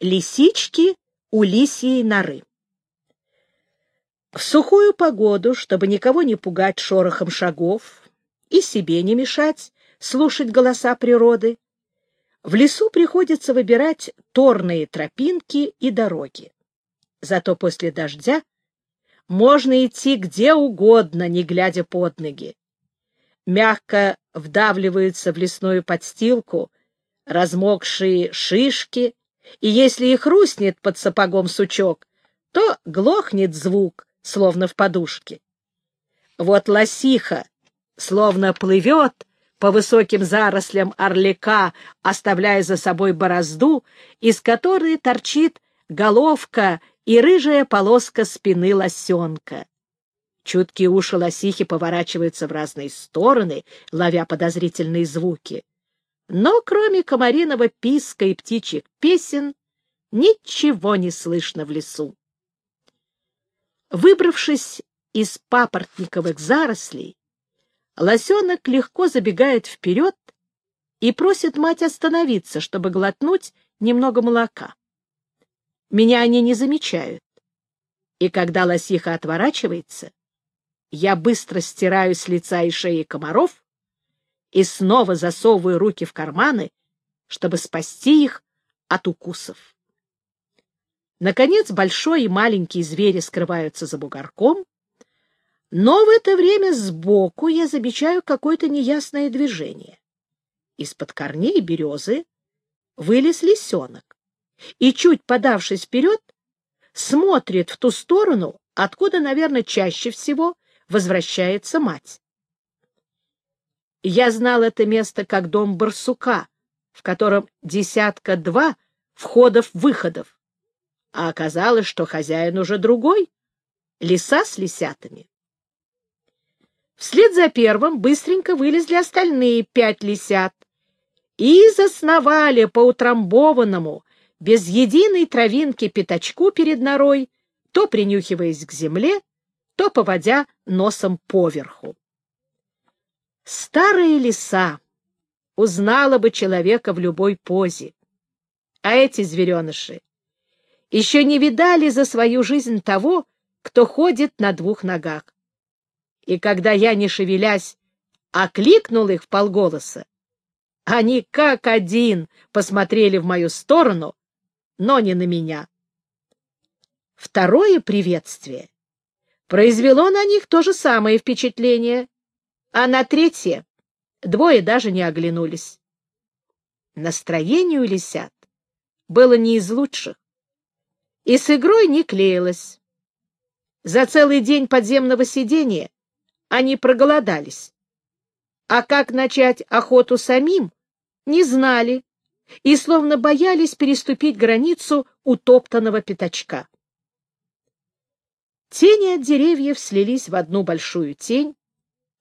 Лисички у лисьей норы. В сухую погоду, чтобы никого не пугать шорохом шагов и себе не мешать слушать голоса природы, в лесу приходится выбирать торные тропинки и дороги. Зато после дождя можно идти где угодно, не глядя под ноги. Мягко вдавливаются в лесную подстилку размокшие шишки, и если их хрустнет под сапогом сучок, то глохнет звук, словно в подушке. Вот лосиха, словно плывет по высоким зарослям орлика, оставляя за собой борозду, из которой торчит головка и рыжая полоска спины лосенка. Чуткие уши лосихи поворачиваются в разные стороны, ловя подозрительные звуки. Но кроме комариного писка и птичьих песен ничего не слышно в лесу. Выбравшись из папоротниковых зарослей, лосенок легко забегает вперед и просит мать остановиться, чтобы глотнуть немного молока. Меня они не замечают, и когда лосиха отворачивается, я быстро стираю с лица и шеи комаров и снова засовываю руки в карманы, чтобы спасти их от укусов. Наконец, большой и маленький звери скрываются за бугорком, но в это время сбоку я замечаю какое-то неясное движение. Из-под корней березы вылез лисенок и, чуть подавшись вперед, смотрит в ту сторону, откуда, наверное, чаще всего возвращается мать. Я знал это место как дом барсука, в котором десятка-два входов-выходов, а оказалось, что хозяин уже другой — лиса с лисятами. Вслед за первым быстренько вылезли остальные пять лисят и засновали по утрамбованному, без единой травинки пятачку перед норой, то принюхиваясь к земле, то поводя носом поверху. Старая лиса узнала бы человека в любой позе. А эти звереныши еще не видали за свою жизнь того, кто ходит на двух ногах. И когда я, не шевелясь, окликнул их в полголоса, они как один посмотрели в мою сторону, но не на меня. Второе приветствие произвело на них то же самое впечатление, а на третье двое даже не оглянулись. Настроение у лисят было не из лучших, и с игрой не клеилось. За целый день подземного сидения они проголодались, а как начать охоту самим, не знали и словно боялись переступить границу утоптанного пятачка. Тени от деревьев слились в одну большую тень,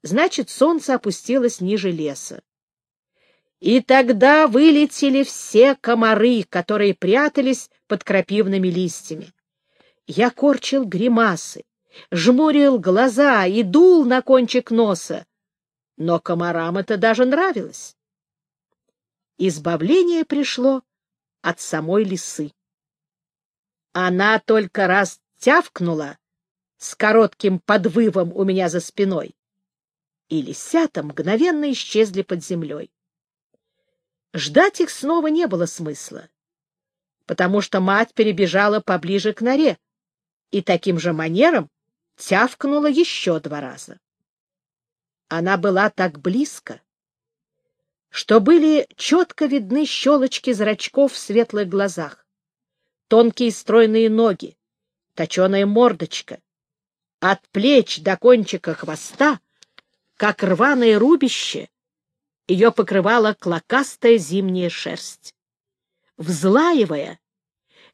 значит, солнце опустилось ниже леса. И тогда вылетели все комары, которые прятались под крапивными листьями. Я корчил гримасы, жмурил глаза и дул на кончик носа, но комарам это даже нравилось. Избавление пришло от самой лисы. Она только раз тявкнула с коротким подвывом у меня за спиной и лисята мгновенно исчезли под землей. Ждать их снова не было смысла, потому что мать перебежала поближе к норе и таким же манером тявкнула еще два раза. Она была так близко, что были четко видны щелочки зрачков в светлых глазах, тонкие стройные ноги, точеная мордочка. От плеч до кончика хвоста как рваное рубище, ее покрывала клокастая зимняя шерсть. Взлаивая,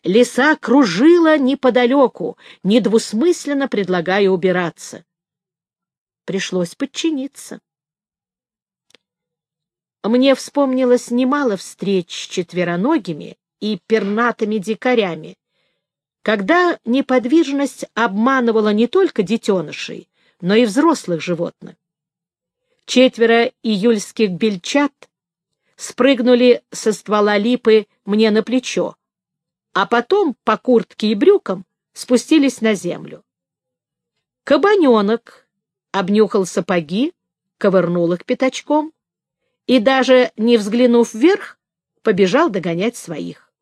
лиса кружила неподалеку, недвусмысленно предлагая убираться. Пришлось подчиниться. Мне вспомнилось немало встреч с четвероногими и пернатыми дикарями, когда неподвижность обманывала не только детенышей, но и взрослых животных. Четверо июльских бельчат спрыгнули со ствола липы мне на плечо, а потом по куртке и брюкам спустились на землю. Кабаненок обнюхал сапоги, ковырнул их пятачком и, даже не взглянув вверх, побежал догонять своих.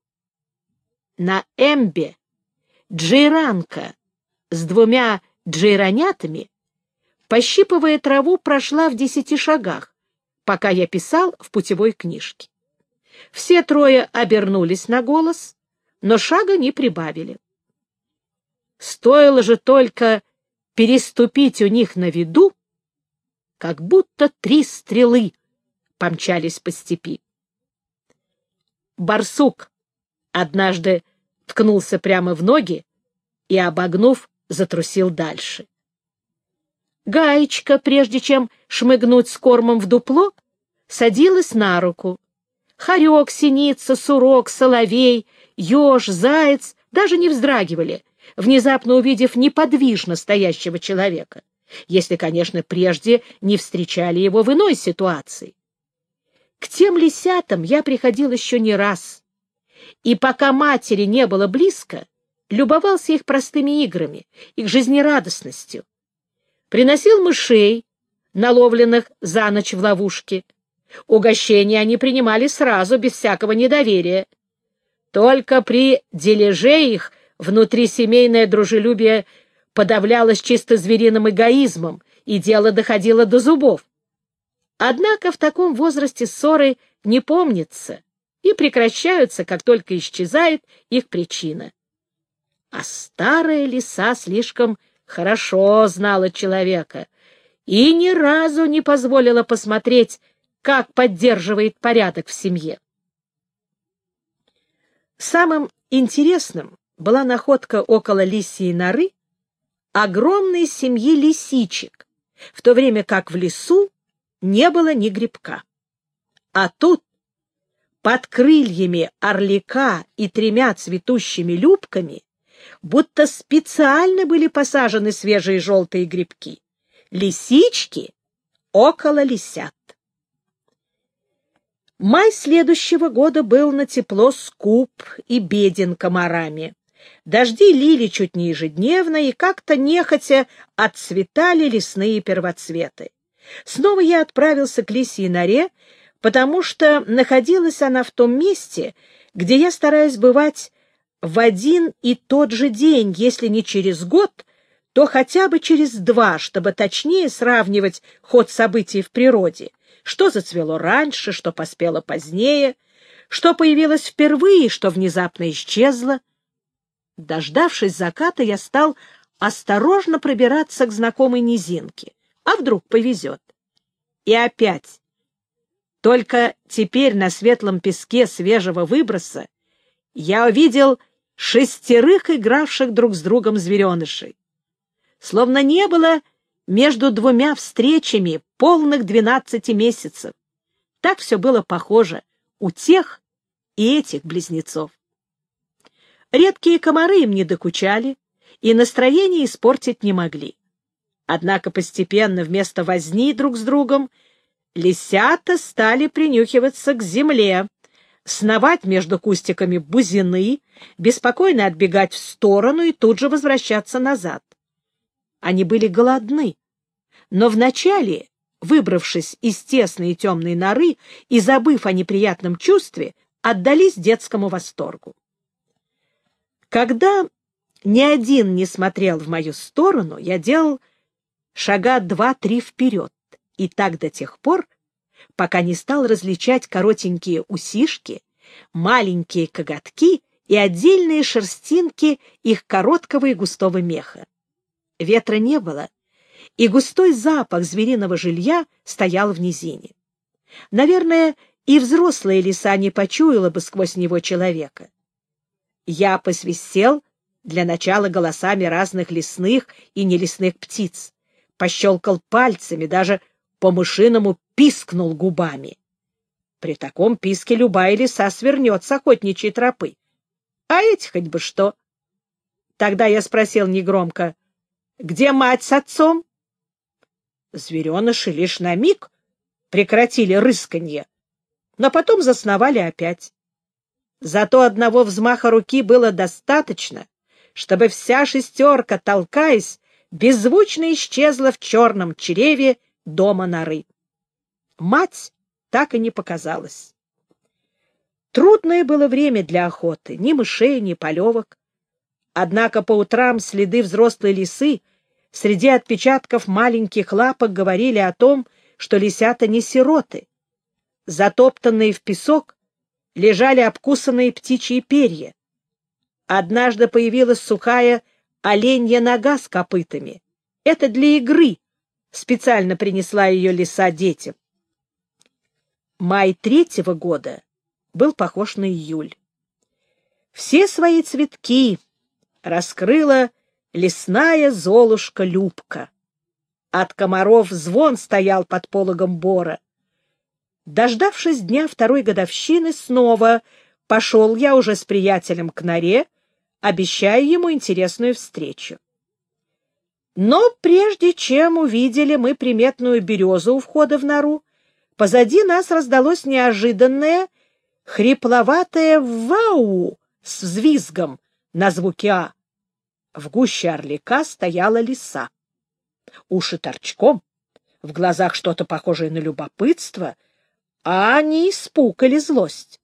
На эмбе джейранка с двумя джейранятами, пощипывая траву, прошла в десяти шагах, пока я писал в путевой книжке. Все трое обернулись на голос, но шага не прибавили. Стоило же только переступить у них на виду, как будто три стрелы помчались по степи. Барсук однажды ткнулся прямо в ноги и, обогнув, затрусил дальше. Гаечка, прежде чем шмыгнуть с кормом в дупло, садилась на руку. Хорек, синица, сурок, соловей, еж, заяц даже не вздрагивали, внезапно увидев неподвижно стоящего человека, если, конечно, прежде не встречали его в иной ситуации. К тем лисятам я приходил еще не раз, и пока матери не было близко, любовался их простыми играми, их жизнерадостностью. Приносил мышей, наловленных за ночь в ловушке. Угощения они принимали сразу, без всякого недоверия. Только при дележе их внутрисемейное дружелюбие подавлялось чисто звериным эгоизмом, и дело доходило до зубов. Однако в таком возрасте ссоры не помнятся и прекращаются, как только исчезает их причина. А старая лиса слишком хорошо знала человека и ни разу не позволила посмотреть, как поддерживает порядок в семье. Самым интересным была находка около лисьей норы огромной семьи лисичек, в то время как в лесу не было ни грибка. А тут, под крыльями орлика и тремя цветущими любками, будто специально были посажены свежие желтые грибки. Лисички около лисят. Май следующего года был на тепло скуп и беден комарами. Дожди лили чуть не ежедневно, и как-то нехотя отцветали лесные первоцветы. Снова я отправился к лисьей норе, потому что находилась она в том месте, где я стараюсь бывать в один и тот же день, если не через год, то хотя бы через два, чтобы точнее сравнивать ход событий в природе, что зацвело раньше, что поспело позднее, что появилось впервые, что внезапно исчезло. Дождавшись заката, я стал осторожно пробираться к знакомой низинке. А вдруг повезет? И опять. Только теперь на светлом песке свежего выброса я увидел шестерых игравших друг с другом зверенышей. Словно не было между двумя встречами полных двенадцати месяцев. Так все было похоже у тех и этих близнецов. Редкие комары им не докучали и настроение испортить не могли. Однако постепенно вместо возни друг с другом лисята стали принюхиваться к земле, сновать между кустиками бузины, беспокойно отбегать в сторону и тут же возвращаться назад. Они были голодны, но вначале, выбравшись из тесной и темной норы и забыв о неприятном чувстве, отдались детскому восторгу. Когда ни один не смотрел в мою сторону, я делал шага два-три вперед, и так до тех пор, пока не стал различать коротенькие усишки, маленькие коготки и отдельные шерстинки их короткого и густого меха. Ветра не было, и густой запах звериного жилья стоял в низине. Наверное, и взрослая лиса не почуяла бы сквозь него человека. Я посвистел для начала голосами разных лесных и нелесных птиц, пощелкал пальцами, даже по-мышиному пискнул губами. При таком писке любая лиса свернет с охотничьей тропы. А эти хоть бы что. Тогда я спросил негромко, где мать с отцом? Звереныши лишь на миг прекратили рысканье, но потом засновали опять. Зато одного взмаха руки было достаточно, чтобы вся шестерка, толкаясь, беззвучно исчезла в черном чреве дома норы. Мать так и не показалась. Трудное было время для охоты, ни мышей, ни полевок. Однако по утрам следы взрослой лисы среди отпечатков маленьких лапок говорили о том, что лисята не сироты. Затоптанные в песок лежали обкусанные птичьи перья. Однажды появилась сухая оленья нога с копытами. Это для игры. Специально принесла ее лиса детям. Май третьего года был похож на июль. Все свои цветки раскрыла лесная золушка Любка. От комаров звон стоял под пологом бора. Дождавшись дня второй годовщины, снова пошел я уже с приятелем к норе, обещая ему интересную встречу. Но прежде чем увидели мы приметную березу у входа в нору, позади нас раздалось неожиданное, хрипловатое «вау» с взвизгом на звуке «а». В гуще орлика стояла лиса. Уши торчком, в глазах что-то похожее на любопытство, а не испуг или злость.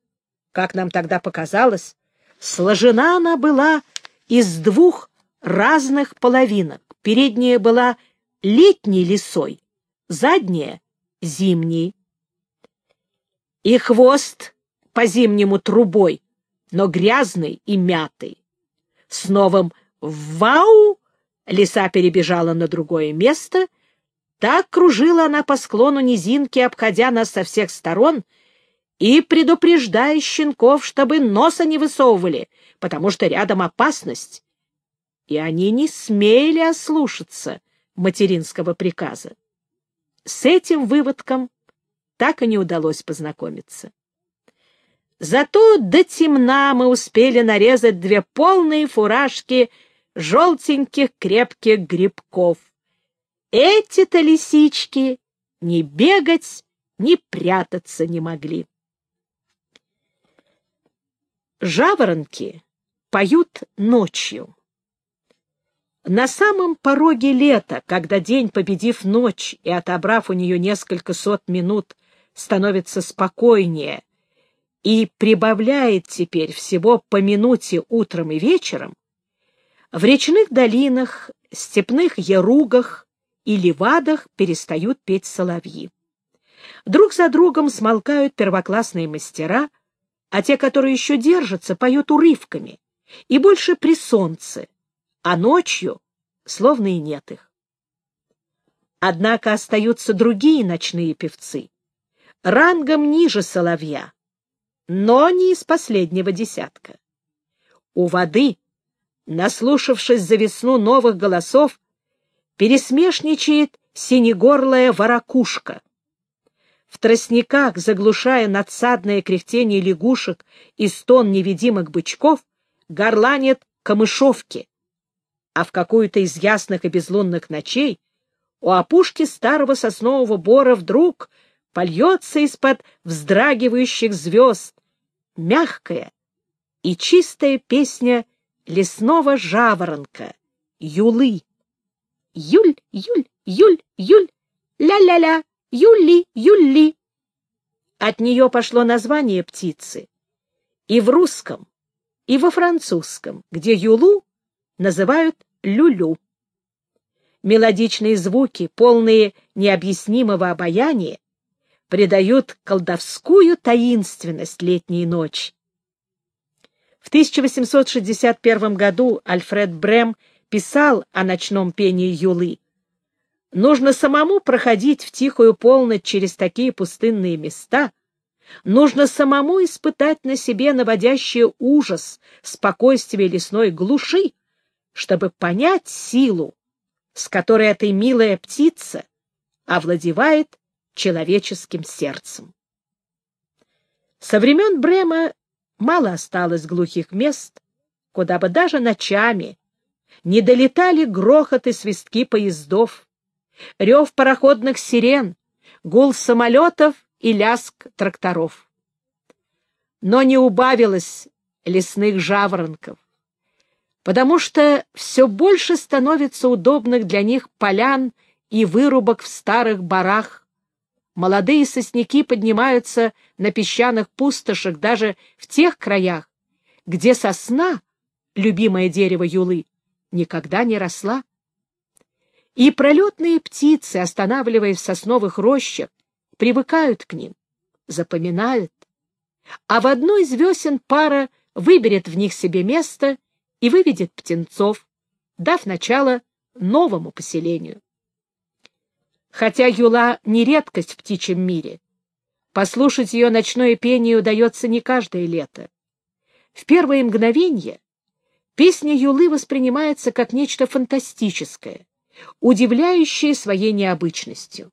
Как нам тогда показалось, сложена она была из двух разных половинок. Передняя была летней лисой, задняя — зимней. И хвост по-зимнему трубой, но грязный и мятый. С новым «Вау!» лиса перебежала на другое место. Так кружила она по склону низинки, обходя нас со всех сторон и предупреждая щенков, чтобы носа не высовывали, потому что рядом опасность. И они не смели ослушаться материнского приказа. С этим выводком так и не удалось познакомиться. Зато до темна мы успели нарезать две полные фуражки желтеньких крепких грибков. Эти-то лисички ни бегать, ни прятаться не могли. Жаворонки поют ночью. На самом пороге лета, когда день, победив ночь и отобрав у нее несколько сот минут, становится спокойнее и прибавляет теперь всего по минуте утром и вечером, в речных долинах, степных яругах и левадах перестают петь соловьи. Друг за другом смолкают первоклассные мастера, а те, которые еще держатся, поют урывками, и больше при солнце, а ночью словно и нет их. Однако остаются другие ночные певцы, рангом ниже соловья, но не из последнего десятка. У воды, наслушавшись за весну новых голосов, пересмешничает синегорлая воракушка. В тростниках, заглушая надсадное кряхтение лягушек и стон невидимых бычков, горланят камышовки, а в какую-то из ясных и безлунных ночей у опушки старого соснового бора вдруг польется из-под вздрагивающих звезд мягкая и чистая песня лесного жаворонка, юлы. Юль, юль, юль, юль, ля-ля-ля, юли, юли. От нее пошло название птицы. И в русском, и во французском, где юлу называют люлю. Мелодичные звуки, полные необъяснимого обаяния, придают колдовскую таинственность летней ночи. В 1861 году Альфред Брем писал о ночном пении юлы. Нужно самому проходить в тихую полночь через такие пустынные места, нужно самому испытать на себе наводящий ужас спокойствие лесной глуши, чтобы понять силу, с которой эта милая птица овладевает человеческим сердцем. Со времен Брема мало осталось глухих мест, куда бы даже ночами не долетали грохот и свистки поездов, рев пароходных сирен, гул самолетов и ляск тракторов. но не убавилось лесных жаворонков, потому что все больше становится удобных для них полян и вырубок в старых барах. Молодые сосняки поднимаются на песчаных пустошах даже в тех краях, где сосна, любимое дерево юлы, никогда не росла. И пролетные птицы, останавливаясь в сосновых рощах, привыкают к ним, запоминают. А в одной из весен пара выберет в них себе место и выведет птенцов, дав начало новому поселению. Хотя юла не редкость в птичьем мире, послушать ее ночное пение удается не каждое лето. В первые мгновения песня юлы воспринимается как нечто фантастическое, удивляющее своей необычностью.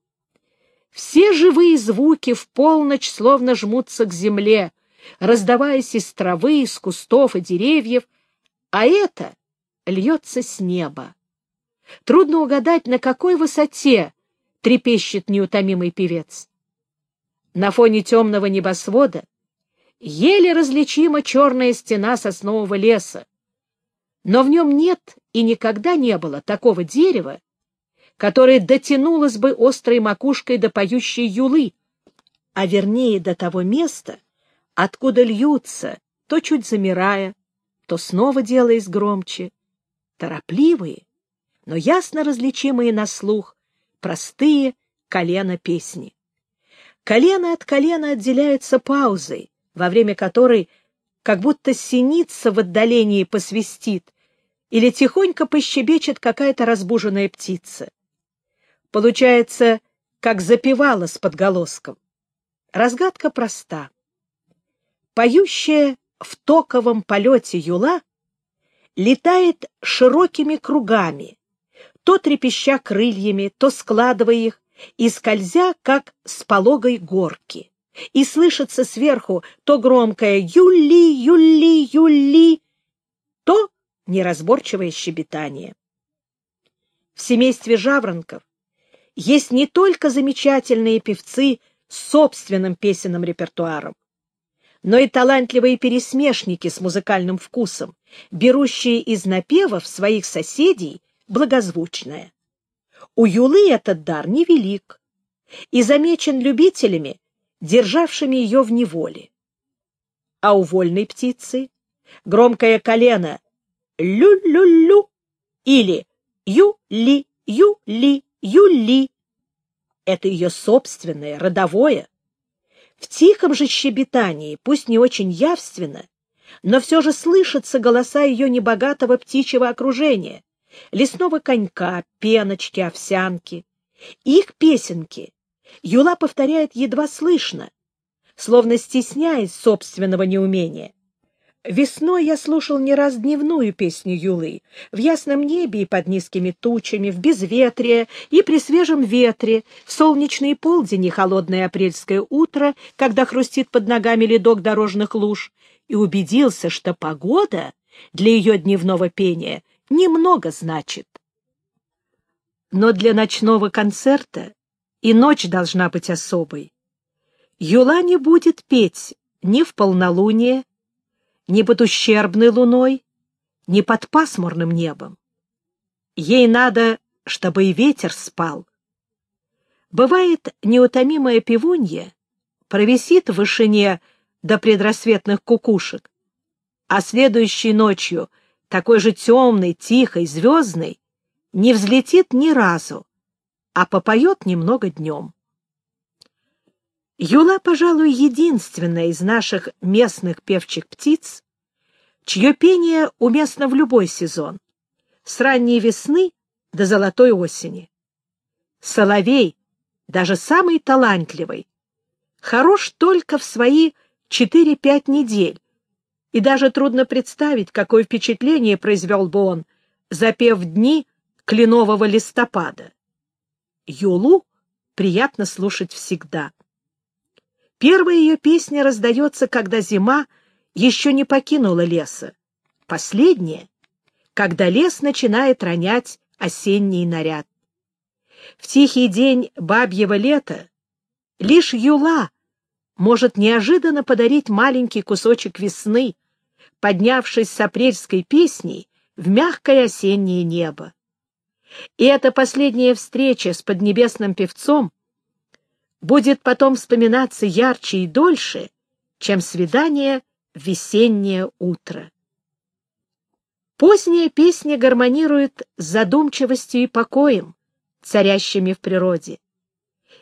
Все живые звуки в полночь словно жмутся к земле, раздаваясь из травы, из кустов и деревьев, а это льется с неба. Трудно угадать, на какой высоте трепещет неутомимый певец. На фоне темного небосвода еле различима черная стена соснового леса, но в нем нет и никогда не было такого дерева, которое дотянулось бы острой макушкой до поющей юлы, а вернее до того места, откуда льются, то чуть замирая, то снова делаясь громче, торопливые, но ясно различимые на слух, простые колено песни. Колено от колена отделяется паузой, во время которой как будто синица в отдалении посвистит или тихонько пощебечет какая-то разбуженная птица. Получается, как запевала с подголоском. Разгадка проста. Поющая в токовом полете юла летает широкими кругами, то трепеща крыльями, то складывая их и скользя, как с пологой горки. И слышится сверху то громкое «Юли, Юли, Юли», то неразборчивое щебетание. В семействе жаворонков есть не только замечательные певцы с собственным песенным репертуаром, но и талантливые пересмешники с музыкальным вкусом, берущие из напевов своих соседей благозвучное. У Юлы этот дар невелик и замечен любителями, державшими ее в неволе. А у вольной птицы громкое колено «лю-лю-лю» или «ю-ли, ю-ли, ю-ли». Это ее собственное, родовое. В тихом же щебетании, пусть не очень явственно, но все же слышатся голоса ее небогатого птичьего окружения, лесного конька, пеночки, овсянки. Их песенки Юла повторяет едва слышно, словно стесняясь собственного неумения. Весной я слушал не раз дневную песню Юлы, в ясном небе и под низкими тучами, в безветрие и при свежем ветре, в солнечный полдень и холодное апрельское утро, когда хрустит под ногами ледок дорожных луж, и убедился, что погода для ее дневного пения немного значит. Но для ночного концерта и ночь должна быть особой. Юла не будет петь ни в полнолуние, ни под ущербной луной, ни под пасмурным небом. Ей надо, чтобы и ветер спал. Бывает, неутомимая пивунья провисит в вышине до предрассветных кукушек, а следующей ночью, такой же темной, тихой, звездной, не взлетит ни разу, а попоет немного днем. Юла, пожалуй, единственная из наших местных певчих птиц, чье пение уместно в любой сезон, с ранней весны до золотой осени. Соловей, даже самый талантливый, хорош только в свои 4-5 недель, и даже трудно представить, какое впечатление произвел бы он, запев дни кленового листопада. Юлу приятно слушать всегда. Первая ее песня раздается, когда зима еще не покинула леса. Последняя, когда лес начинает ронять осенний наряд. В тихий день бабьего лета лишь юла может неожиданно подарить маленький кусочек весны, поднявшись с апрельской песней в мягкое осеннее небо. И эта последняя встреча с поднебесным певцом будет потом вспоминаться ярче и дольше, чем свидание весеннее утро. Поздняя песня гармонирует с задумчивостью и покоем, царящими в природе,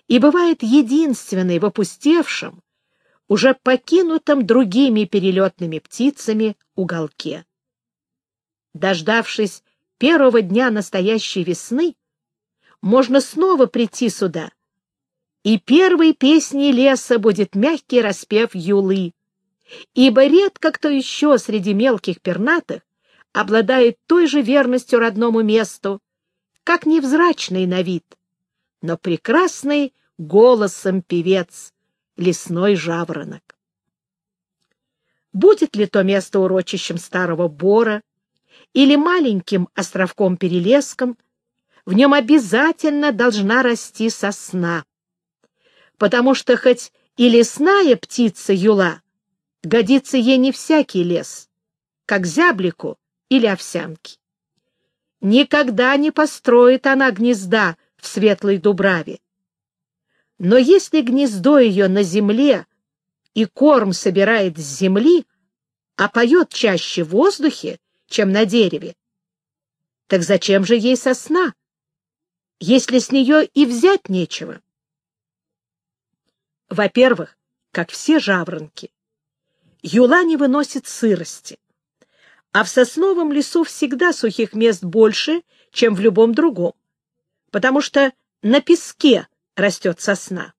и бывает единственной в опустевшем, уже покинутом другими перелетными птицами уголке. Дождавшись первого дня настоящей весны, можно снова прийти сюда, и первой песней леса будет мягкий распев юлы, ибо редко кто еще среди мелких пернатых обладает той же верностью родному месту, как невзрачный на вид, но прекрасный голосом певец, лесной жаворонок. Будет ли то место урочищем старого бора или маленьким островком-перелеском, в нем обязательно должна расти сосна, потому что хоть и лесная птица юла, годится ей не всякий лес, как зяблику или овсянке. Никогда не построит она гнезда в светлой дубраве. Но если гнездо ее на земле и корм собирает с земли, а поет чаще в воздухе, чем на дереве, так зачем же ей сосна, если с нее и взять нечего? Во-первых, как все жаворонки, юла не выносит сырости, а в сосновом лесу всегда сухих мест больше, чем в любом другом, потому что на песке растет сосна.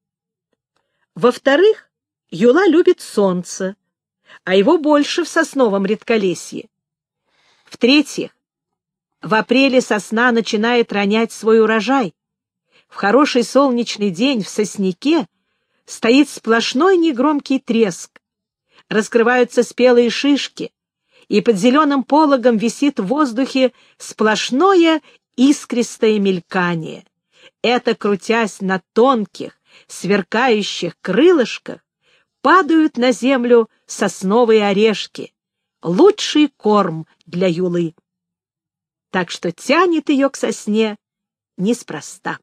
Во-вторых, юла любит солнце, а его больше в сосновом редколесье. В-третьих, в апреле сосна начинает ронять свой урожай. В хороший солнечный день в сосняке стоит сплошной негромкий треск. Раскрываются спелые шишки, и под зеленым пологом висит в воздухе сплошное искристое мелькание. Это, крутясь на тонких, сверкающих крылышках, падают на землю сосновые орешки, лучший корм для юлы. Так что тянет ее к сосне неспроста.